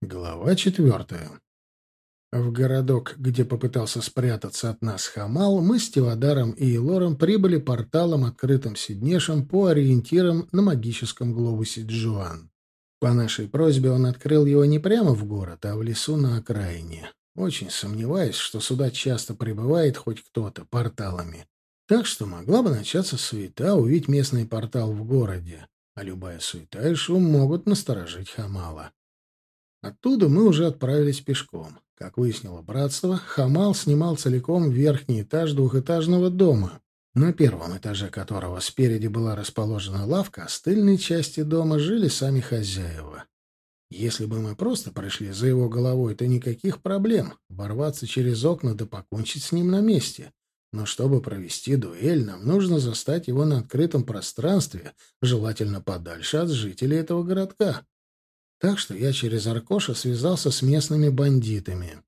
Глава четвертая. В городок, где попытался спрятаться от нас Хамал, мы с Тивадаром и Елором прибыли порталом, открытым Сиднешем, по ориентирам на магическом глобусе Джуан. По нашей просьбе он открыл его не прямо в город, а в лесу на окраине. Очень сомневаюсь, что сюда часто прибывает хоть кто-то порталами. Так что могла бы начаться суета, увидеть местный портал в городе, а любая суета и шум могут насторожить Хамала. Оттуда мы уже отправились пешком. Как выяснило братство, Хамал снимал целиком верхний этаж двухэтажного дома, на первом этаже которого спереди была расположена лавка, а с тыльной части дома жили сами хозяева. Если бы мы просто пришли за его головой, то никаких проблем ворваться через окна да покончить с ним на месте. Но чтобы провести дуэль, нам нужно застать его на открытом пространстве, желательно подальше от жителей этого городка. Так что я через Аркоша связался с местными бандитами.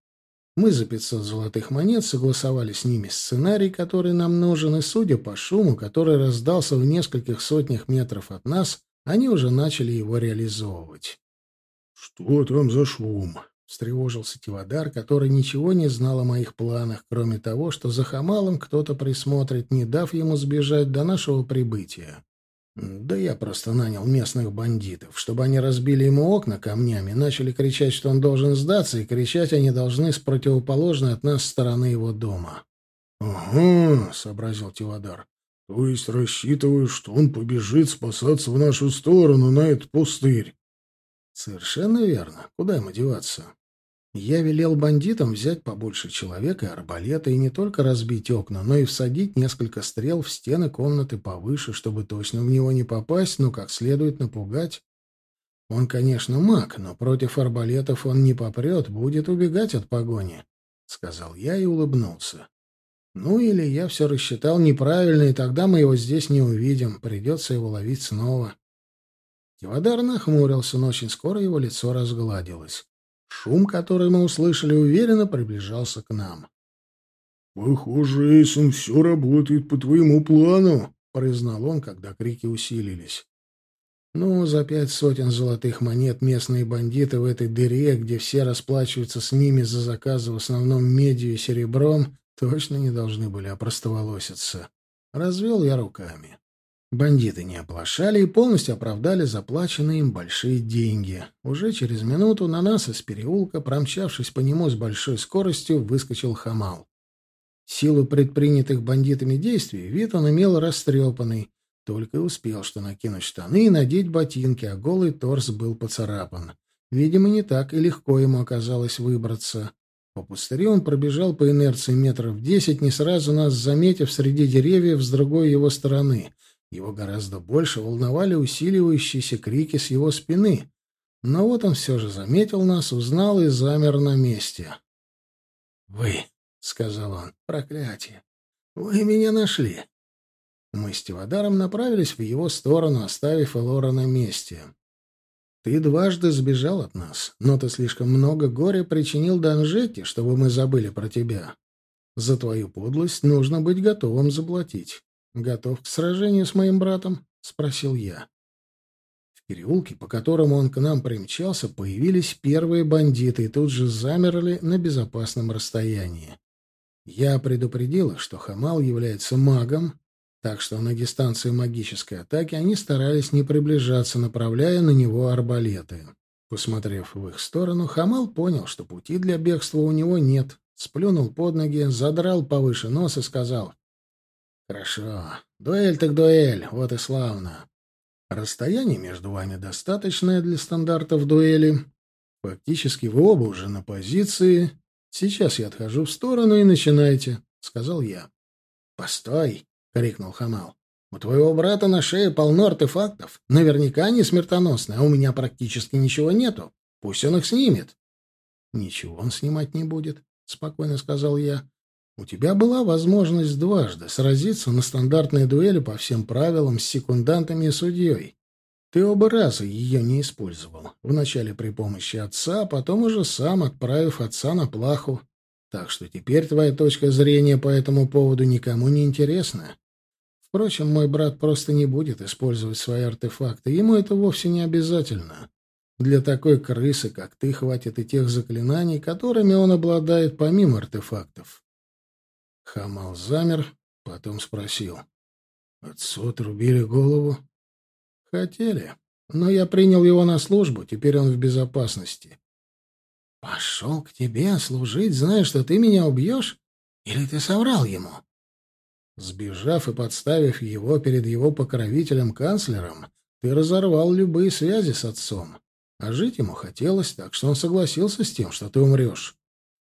Мы за 500 золотых монет согласовали с ними сценарий, который нам нужен, и, судя по шуму, который раздался в нескольких сотнях метров от нас, они уже начали его реализовывать. «Что там за шум?» — встревожился Тивадар, который ничего не знал о моих планах, кроме того, что за Хамалом кто-то присмотрит, не дав ему сбежать до нашего прибытия. Да я просто нанял местных бандитов, чтобы они разбили ему окна камнями, начали кричать, что он должен сдаться, и кричать они должны с противоположной от нас стороны его дома. — Ага, — сообразил Тивадар. — То есть рассчитываешь, что он побежит спасаться в нашу сторону на этот пустырь? — Совершенно верно. Куда ему деваться? Я велел бандитам взять побольше человека и арбалета и не только разбить окна, но и всадить несколько стрел в стены комнаты повыше, чтобы точно в него не попасть, но как следует напугать. Он, конечно, маг, но против арбалетов он не попрет, будет убегать от погони, — сказал я и улыбнулся. Ну или я все рассчитал неправильно, и тогда мы его здесь не увидим, придется его ловить снова. Кивадар нахмурился, но очень скоро его лицо разгладилось. Шум, который мы услышали, уверенно приближался к нам. «Похоже, Эйсон, все работает по твоему плану», — признал он, когда крики усилились. «Ну, за пять сотен золотых монет местные бандиты в этой дыре, где все расплачиваются с ними за заказы в основном медью и серебром, точно не должны были опростоволоситься». Развел я руками. Бандиты не оплошали и полностью оправдали заплаченные им большие деньги. Уже через минуту на нас из переулка, промчавшись по нему с большой скоростью, выскочил Хамал. силу предпринятых бандитами действий вид он имел растрепанный, только и успел что накинуть штаны и надеть ботинки, а голый торс был поцарапан. Видимо, не так и легко ему оказалось выбраться. По пустырю он пробежал по инерции метров десять, не сразу нас заметив среди деревьев с другой его стороны — его гораздо больше волновали усиливающиеся крики с его спины. Но вот он все же заметил нас, узнал и замер на месте. «Вы», — сказал он, — «проклятие! Вы меня нашли!» Мы с Тивадаром направились в его сторону, оставив Элора на месте. «Ты дважды сбежал от нас, но ты слишком много горя причинил Данжетте, чтобы мы забыли про тебя. За твою подлость нужно быть готовым заплатить. «Готов к сражению с моим братом?» — спросил я. В переулке, по которому он к нам примчался, появились первые бандиты и тут же замерли на безопасном расстоянии. Я предупредил что Хамал является магом, так что на дистанции магической атаки они старались не приближаться, направляя на него арбалеты. Посмотрев в их сторону, Хамал понял, что пути для бегства у него нет, сплюнул под ноги, задрал повыше нос и сказал Хорошо. Дуэль так дуэль, вот и славно. Расстояние между вами достаточное для стандартов дуэли. Фактически вы оба уже на позиции. Сейчас я отхожу в сторону и начинайте, — сказал я. — Постой, — крикнул Хамал. — У твоего брата на шее полно артефактов. Наверняка они смертоносные, а у меня практически ничего нету. Пусть он их снимет. — Ничего он снимать не будет, — спокойно сказал я. У тебя была возможность дважды сразиться на стандартной дуэли по всем правилам с секундантами и судьей. Ты оба раза ее не использовал. Вначале при помощи отца, а потом уже сам отправив отца на плаху. Так что теперь твоя точка зрения по этому поводу никому не интересна. Впрочем, мой брат просто не будет использовать свои артефакты. Ему это вовсе не обязательно. Для такой крысы, как ты, хватит и тех заклинаний, которыми он обладает помимо артефактов. Хамал замер, потом спросил. Отцу отрубили голову? Хотели, но я принял его на службу, теперь он в безопасности. Пошел к тебе служить, зная, что ты меня убьешь? Или ты соврал ему? Сбежав и подставив его перед его покровителем-канцлером, ты разорвал любые связи с отцом. А жить ему хотелось, так что он согласился с тем, что ты умрешь.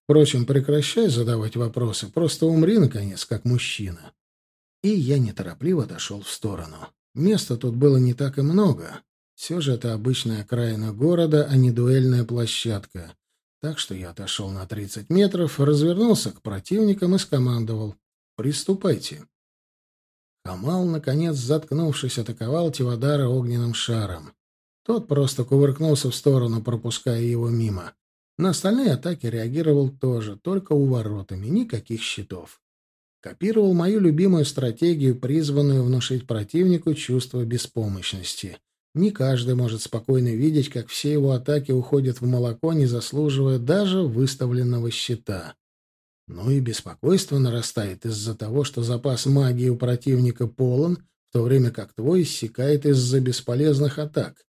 Впрочем, прекращай задавать вопросы, просто умри, наконец, как мужчина. И я неторопливо дошел в сторону. Места тут было не так и много. Все же это обычная окраина города, а не дуэльная площадка. Так что я отошел на 30 метров, развернулся к противникам и скомандовал «Приступайте». Камал, наконец, заткнувшись, атаковал Тивадара огненным шаром. Тот просто кувыркнулся в сторону, пропуская его мимо. На остальные атаки реагировал тоже, только уворотами, никаких щитов. Копировал мою любимую стратегию, призванную внушить противнику чувство беспомощности. Не каждый может спокойно видеть, как все его атаки уходят в молоко, не заслуживая даже выставленного щита. Ну и беспокойство нарастает из-за того, что запас магии у противника полон, в то время как твой иссякает из-за бесполезных атак.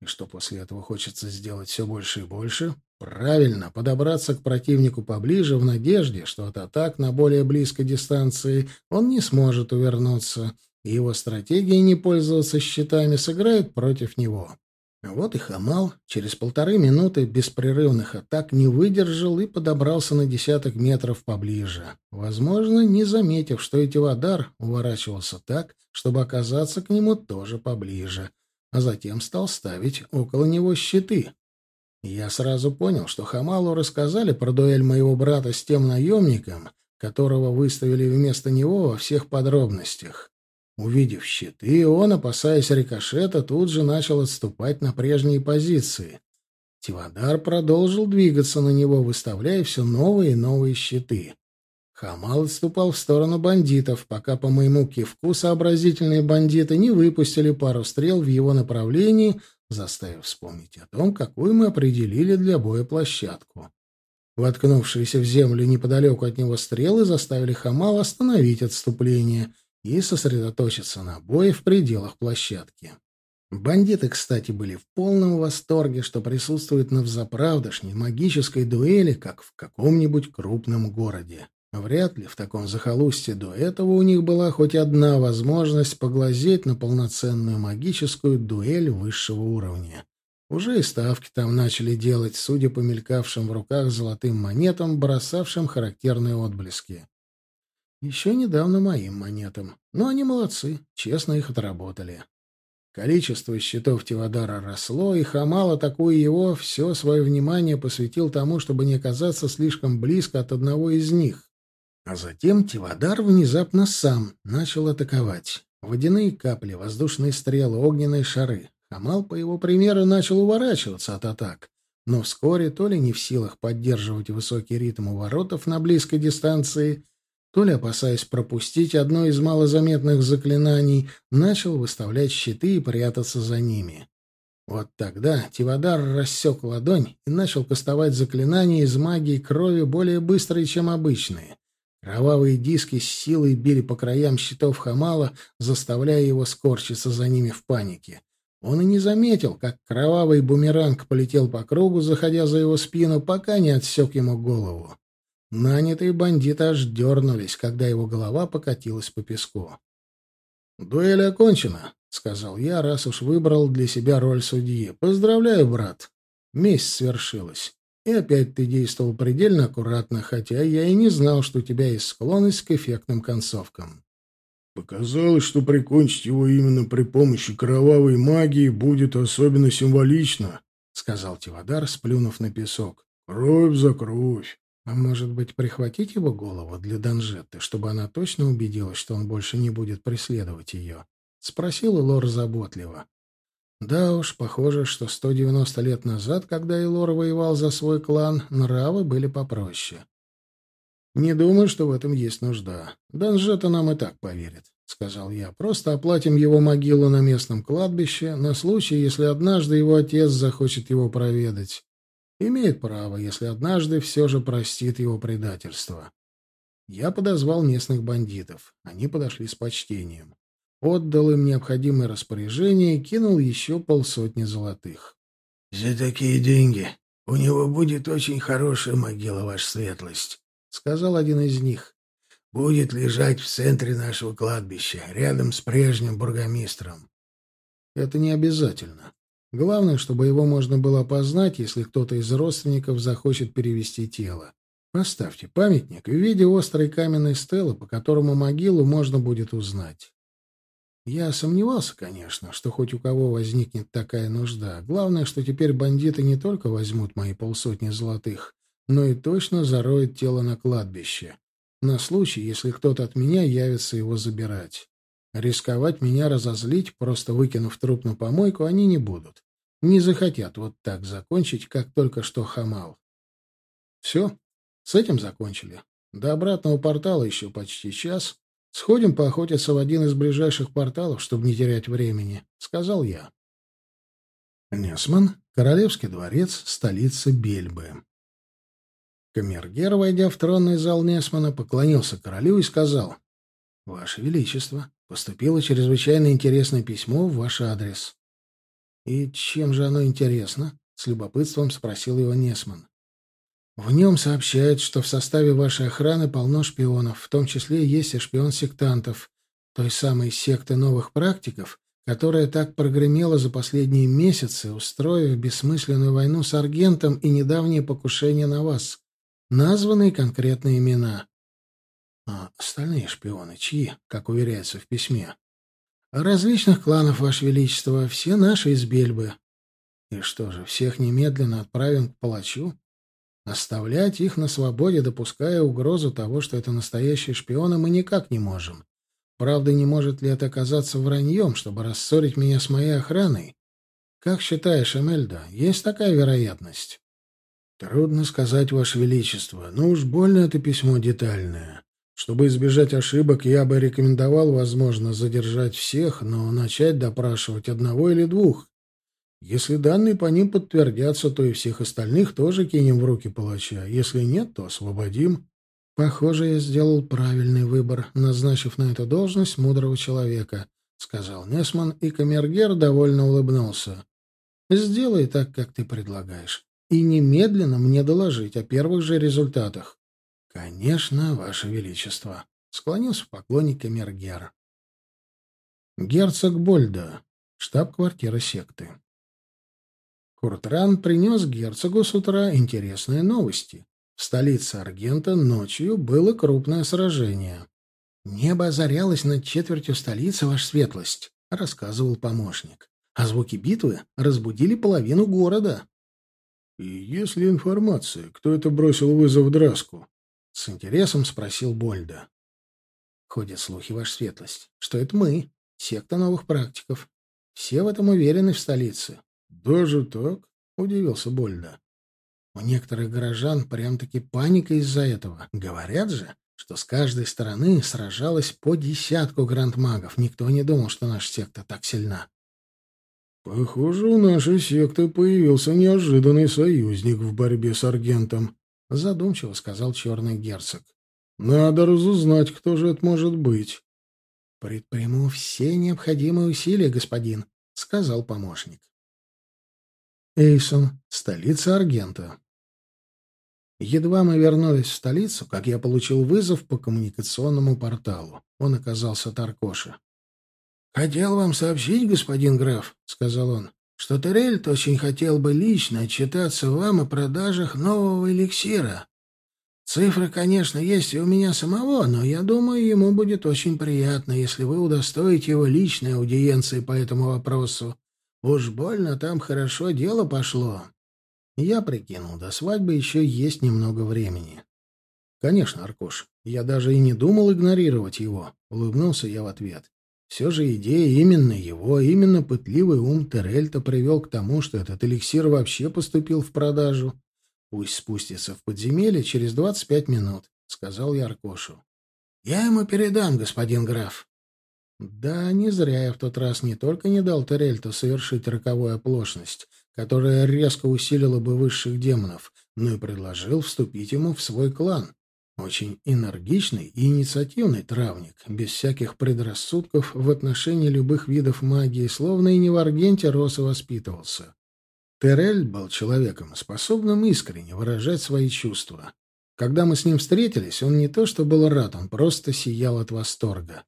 И что после этого хочется сделать все больше и больше? Правильно, подобраться к противнику поближе в надежде, что от атак на более близкой дистанции он не сможет увернуться, и его стратегия не пользоваться щитами сыграет против него. Вот и Хамал через полторы минуты беспрерывных атак не выдержал и подобрался на десяток метров поближе, возможно, не заметив, что Этивадар уворачивался так, чтобы оказаться к нему тоже поближе, а затем стал ставить около него щиты. Я сразу понял, что Хамалу рассказали про дуэль моего брата с тем наемником, которого выставили вместо него во всех подробностях. Увидев щиты, он, опасаясь рикошета, тут же начал отступать на прежние позиции. Тивадар продолжил двигаться на него, выставляя все новые и новые щиты. Хамал отступал в сторону бандитов, пока по моему кивку сообразительные бандиты не выпустили пару стрел в его направлении, заставив вспомнить о том, какую мы определили для боя площадку. Воткнувшиеся в землю неподалеку от него стрелы заставили Хамал остановить отступление и сосредоточиться на бое в пределах площадки. Бандиты, кстати, были в полном восторге, что присутствуют на взаправдошней магической дуэли, как в каком-нибудь крупном городе. Вряд ли в таком захолустье до этого у них была хоть одна возможность поглазеть на полноценную магическую дуэль высшего уровня. Уже и ставки там начали делать, судя по мелькавшим в руках золотым монетам, бросавшим характерные отблески. Еще недавно моим монетам. Но они молодцы, честно их отработали. Количество счетов Тивадара росло, и Хамал, атакуя его, все свое внимание посвятил тому, чтобы не оказаться слишком близко от одного из них. А затем Тивадар внезапно сам начал атаковать. Водяные капли, воздушные стрелы, огненные шары. Хамал, по его примеру, начал уворачиваться от атак. Но вскоре, то ли не в силах поддерживать высокий ритм уворотов на близкой дистанции, то ли, опасаясь пропустить одно из малозаметных заклинаний, начал выставлять щиты и прятаться за ними. Вот тогда Тивадар рассек ладонь и начал кастовать заклинания из магии крови более быстрые, чем обычные. Кровавые диски с силой били по краям щитов Хамала, заставляя его скорчиться за ними в панике. Он и не заметил, как кровавый бумеранг полетел по кругу, заходя за его спину, пока не отсек ему голову. Нанятые бандиты аж дернулись, когда его голова покатилась по песку. «Дуэль окончена», — сказал я, раз уж выбрал для себя роль судьи. «Поздравляю, брат. Месть свершилась. И опять ты действовал предельно аккуратно, хотя я и не знал, что у тебя есть склонность к эффектным концовкам. Показалось, что прикончить его именно при помощи кровавой магии будет особенно символично, — сказал Тивадар, сплюнув на песок. — Кровь за кровь. А может быть, прихватить его голову для Данжетты, чтобы она точно убедилась, что он больше не будет преследовать ее? — спросил Лор заботливо. Да уж, похоже, что 190 лет назад, когда Элор воевал за свой клан, нравы были попроще. Не думаю, что в этом есть нужда. Данжета нам и так поверит. сказал я. «Просто оплатим его могилу на местном кладбище на случай, если однажды его отец захочет его проведать. Имеет право, если однажды все же простит его предательство». Я подозвал местных бандитов. Они подошли с почтением. Отдал им необходимые распоряжения и кинул еще полсотни золотых. «За такие деньги у него будет очень хорошая могила, ваша светлость», — сказал один из них. «Будет лежать в центре нашего кладбища, рядом с прежним бургомистром». «Это не обязательно. Главное, чтобы его можно было опознать, если кто-то из родственников захочет перевести тело. Поставьте памятник в виде острой каменной стелы, по которому могилу можно будет узнать. Я сомневался, конечно, что хоть у кого возникнет такая нужда. Главное, что теперь бандиты не только возьмут мои полсотни золотых, но и точно зароют тело на кладбище. На случай, если кто-то от меня явится его забирать. Рисковать меня разозлить, просто выкинув труп на помойку, они не будут. Не захотят вот так закончить, как только что хамал. Все, с этим закончили. До обратного портала еще почти час. Сходим поохотиться в один из ближайших порталов, чтобы не терять времени, — сказал я. Несман, Королевский дворец, столица Бельбы. Камергер, войдя в тронный зал Несмана, поклонился королю и сказал, — Ваше Величество, поступило чрезвычайно интересное письмо в ваш адрес. — И чем же оно интересно? — с любопытством спросил его Несман. В нем сообщают, что в составе вашей охраны полно шпионов, в том числе есть и шпион сектантов, той самой секты новых практиков, которая так прогремела за последние месяцы, устроив бессмысленную войну с Аргентом и недавнее покушение на вас. Названные конкретные имена. А остальные шпионы чьи, как уверяется в письме? Различных кланов, Ваше Величество, все наши из Бельбы. И что же, всех немедленно отправим к палачу? Оставлять их на свободе, допуская угрозу того, что это настоящие шпионы, мы никак не можем. Правда, не может ли это оказаться враньем, чтобы рассорить меня с моей охраной? Как считаешь, Эмельда, есть такая вероятность? Трудно сказать, Ваше Величество, но уж больно это письмо детальное. Чтобы избежать ошибок, я бы рекомендовал, возможно, задержать всех, но начать допрашивать одного или двух. Если данные по ним подтвердятся, то и всех остальных тоже кинем в руки палача. Если нет, то освободим. Похоже, я сделал правильный выбор, назначив на эту должность мудрого человека, — сказал Несман, и Камергер довольно улыбнулся. — Сделай так, как ты предлагаешь, и немедленно мне доложить о первых же результатах. — Конечно, Ваше Величество, — склонился в поклоне Камергер. Герцог Больда, штаб-квартира секты. Куртран принес герцогу с утра интересные новости. В столице Аргента ночью было крупное сражение. «Небо озарялось над четвертью столицы, ваша светлость», — рассказывал помощник. «А звуки битвы разбудили половину города». «И есть ли информация, кто это бросил вызов Драску?» — с интересом спросил Больда. «Ходят слухи, ваша светлость, что это мы, секта новых практиков. Все в этом уверены в столице. «Даже так?» — удивился Больда. «У некоторых горожан прям-таки паника из-за этого. Говорят же, что с каждой стороны сражалось по десятку грандмагов. Никто не думал, что наша секта так сильна». «Похоже, у нашей секты появился неожиданный союзник в борьбе с Аргентом», — задумчиво сказал черный герцог. «Надо разузнать, кто же это может быть». «Предприму все необходимые усилия, господин», — сказал помощник. Эйсон, столица Аргента. Едва мы вернулись в столицу, как я получил вызов по коммуникационному порталу. Он оказался Таркоша. «Хотел вам сообщить, господин граф», — сказал он, — «что Терельт очень хотел бы лично отчитаться вам о продажах нового эликсира. Цифры, конечно, есть и у меня самого, но я думаю, ему будет очень приятно, если вы удостоите его личной аудиенции по этому вопросу. Уж больно там хорошо дело пошло. Я прикинул, до свадьбы еще есть немного времени. Конечно, Аркуш, я даже и не думал игнорировать его, улыбнулся я в ответ. Все же идея именно его, именно пытливый ум Терельта привел к тому, что этот эликсир вообще поступил в продажу. Пусть спустится в подземелье через двадцать пять минут, — сказал я Аркошу. — Я ему передам, господин граф. Да, не зря я в тот раз не только не дал Терельту совершить роковую оплошность, которая резко усилила бы высших демонов, но и предложил вступить ему в свой клан. Очень энергичный и инициативный травник, без всяких предрассудков в отношении любых видов магии, словно и не в Аргенте рос и воспитывался. Терель был человеком, способным искренне выражать свои чувства. Когда мы с ним встретились, он не то что был рад, он просто сиял от восторга.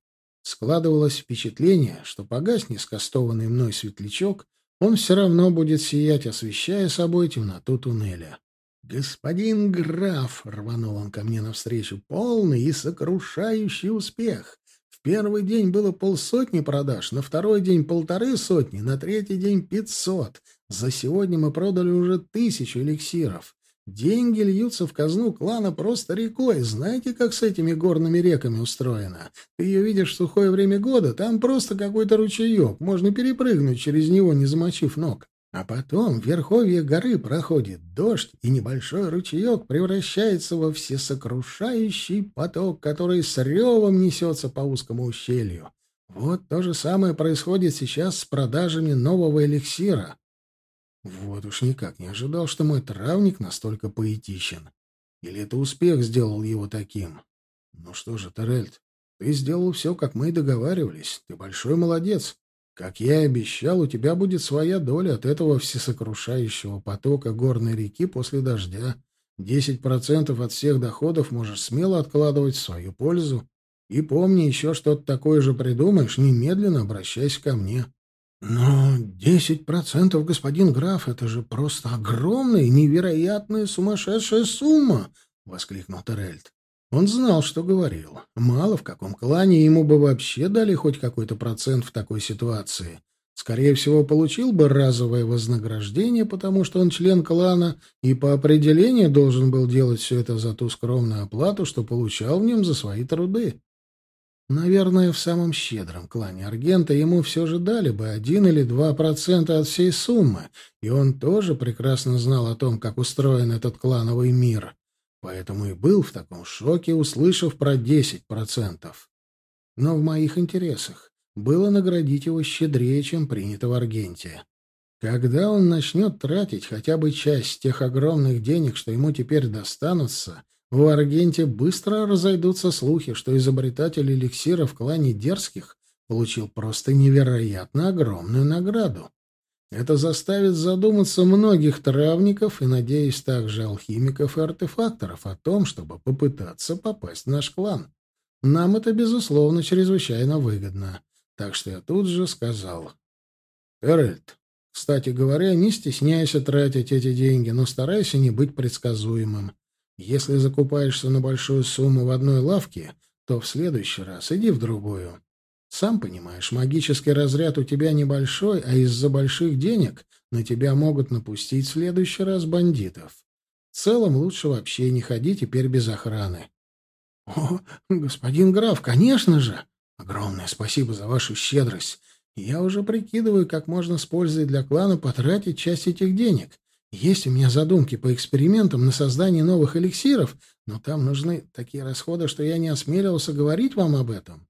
Складывалось впечатление, что погасни скастованный мной светлячок, он все равно будет сиять, освещая собой темноту туннеля. «Господин граф!» — рванул он ко мне навстречу. «Полный и сокрушающий успех! В первый день было полсотни продаж, на второй день полторы сотни, на третий день пятьсот. За сегодня мы продали уже тысячу эликсиров. Деньги льются в казну клана просто рекой. Знаете, как с этими горными реками устроено? Ты ее видишь в сухое время года, там просто какой-то ручеек. Можно перепрыгнуть через него, не замочив ног. А потом в верховье горы проходит дождь, и небольшой ручеек превращается во всесокрушающий поток, который с ревом несется по узкому ущелью. Вот то же самое происходит сейчас с продажами нового эликсира. Вот уж никак не ожидал, что мой травник настолько поэтичен. Или это успех сделал его таким? Ну что же, Терельт, ты сделал все, как мы и договаривались. Ты большой молодец. Как я и обещал, у тебя будет своя доля от этого всесокрушающего потока горной реки после дождя. Десять процентов от всех доходов можешь смело откладывать в свою пользу. И помни, еще что-то такое же придумаешь, немедленно обращайся ко мне. «Но десять процентов, господин граф, это же просто огромная, невероятная, сумасшедшая сумма!» — воскликнул Терельд. Он знал, что говорил. Мало в каком клане ему бы вообще дали хоть какой-то процент в такой ситуации. Скорее всего, получил бы разовое вознаграждение, потому что он член клана и по определению должен был делать все это за ту скромную оплату, что получал в нем за свои труды. Наверное, в самом щедром клане Аргента ему все же дали бы один или два процента от всей суммы, и он тоже прекрасно знал о том, как устроен этот клановый мир. Поэтому и был в таком шоке, услышав про десять процентов. Но в моих интересах было наградить его щедрее, чем принято в Аргенте. Когда он начнет тратить хотя бы часть тех огромных денег, что ему теперь достанутся, в Аргенте быстро разойдутся слухи, что изобретатель эликсира в клане дерзких получил просто невероятно огромную награду. Это заставит задуматься многих травников и, надеюсь, также алхимиков и артефакторов о том, чтобы попытаться попасть в наш клан. Нам это, безусловно, чрезвычайно выгодно. Так что я тут же сказал. «Эральд, кстати говоря, не стесняйся тратить эти деньги, но старайся не быть предсказуемым. Если закупаешься на большую сумму в одной лавке, то в следующий раз иди в другую. Сам понимаешь, магический разряд у тебя небольшой, а из-за больших денег на тебя могут напустить в следующий раз бандитов. В целом лучше вообще не ходи теперь без охраны. — О, господин граф, конечно же! Огромное спасибо за вашу щедрость. Я уже прикидываю, как можно с пользой для клана потратить часть этих денег. Есть у меня задумки по экспериментам на создание новых эликсиров, но там нужны такие расходы, что я не осмеливался говорить вам об этом.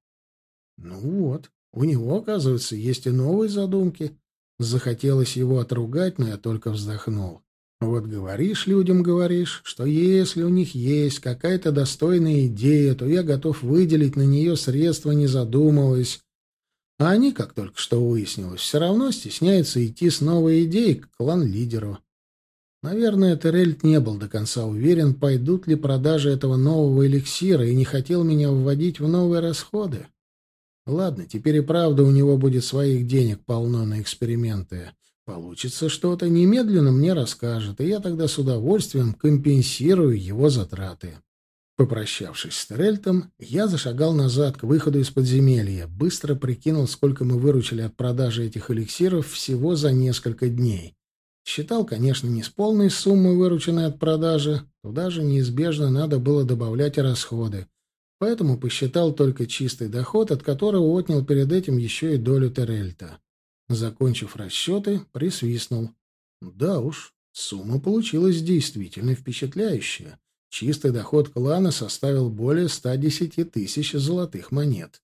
Ну вот, у него, оказывается, есть и новые задумки. Захотелось его отругать, но я только вздохнул. Вот говоришь людям, говоришь, что если у них есть какая-то достойная идея, то я готов выделить на нее средства, не задумываясь. А они, как только что выяснилось, все равно стесняются идти с новой идеей к клан-лидеру. Наверное, Терельт не был до конца уверен, пойдут ли продажи этого нового эликсира, и не хотел меня вводить в новые расходы. Ладно, теперь и правда у него будет своих денег полно на эксперименты. Получится что-то, немедленно мне расскажет, и я тогда с удовольствием компенсирую его затраты. Попрощавшись с Терельтом, я зашагал назад к выходу из подземелья, быстро прикинул, сколько мы выручили от продажи этих эликсиров всего за несколько дней. Считал, конечно, не с полной суммы, вырученной от продажи. Туда же неизбежно надо было добавлять расходы. Поэтому посчитал только чистый доход, от которого отнял перед этим еще и долю Терельта. Закончив расчеты, присвистнул. Да уж, сумма получилась действительно впечатляющая. Чистый доход клана составил более 110 тысяч золотых монет.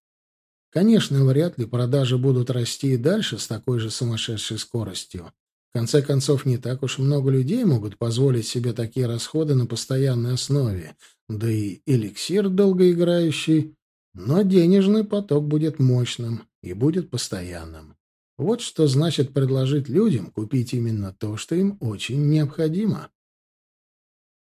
Конечно, вряд ли продажи будут расти и дальше с такой же сумасшедшей скоростью. Конце концов, не так уж много людей могут позволить себе такие расходы на постоянной основе, да и эликсир долгоиграющий, но денежный поток будет мощным и будет постоянным. Вот что значит предложить людям купить именно то, что им очень необходимо.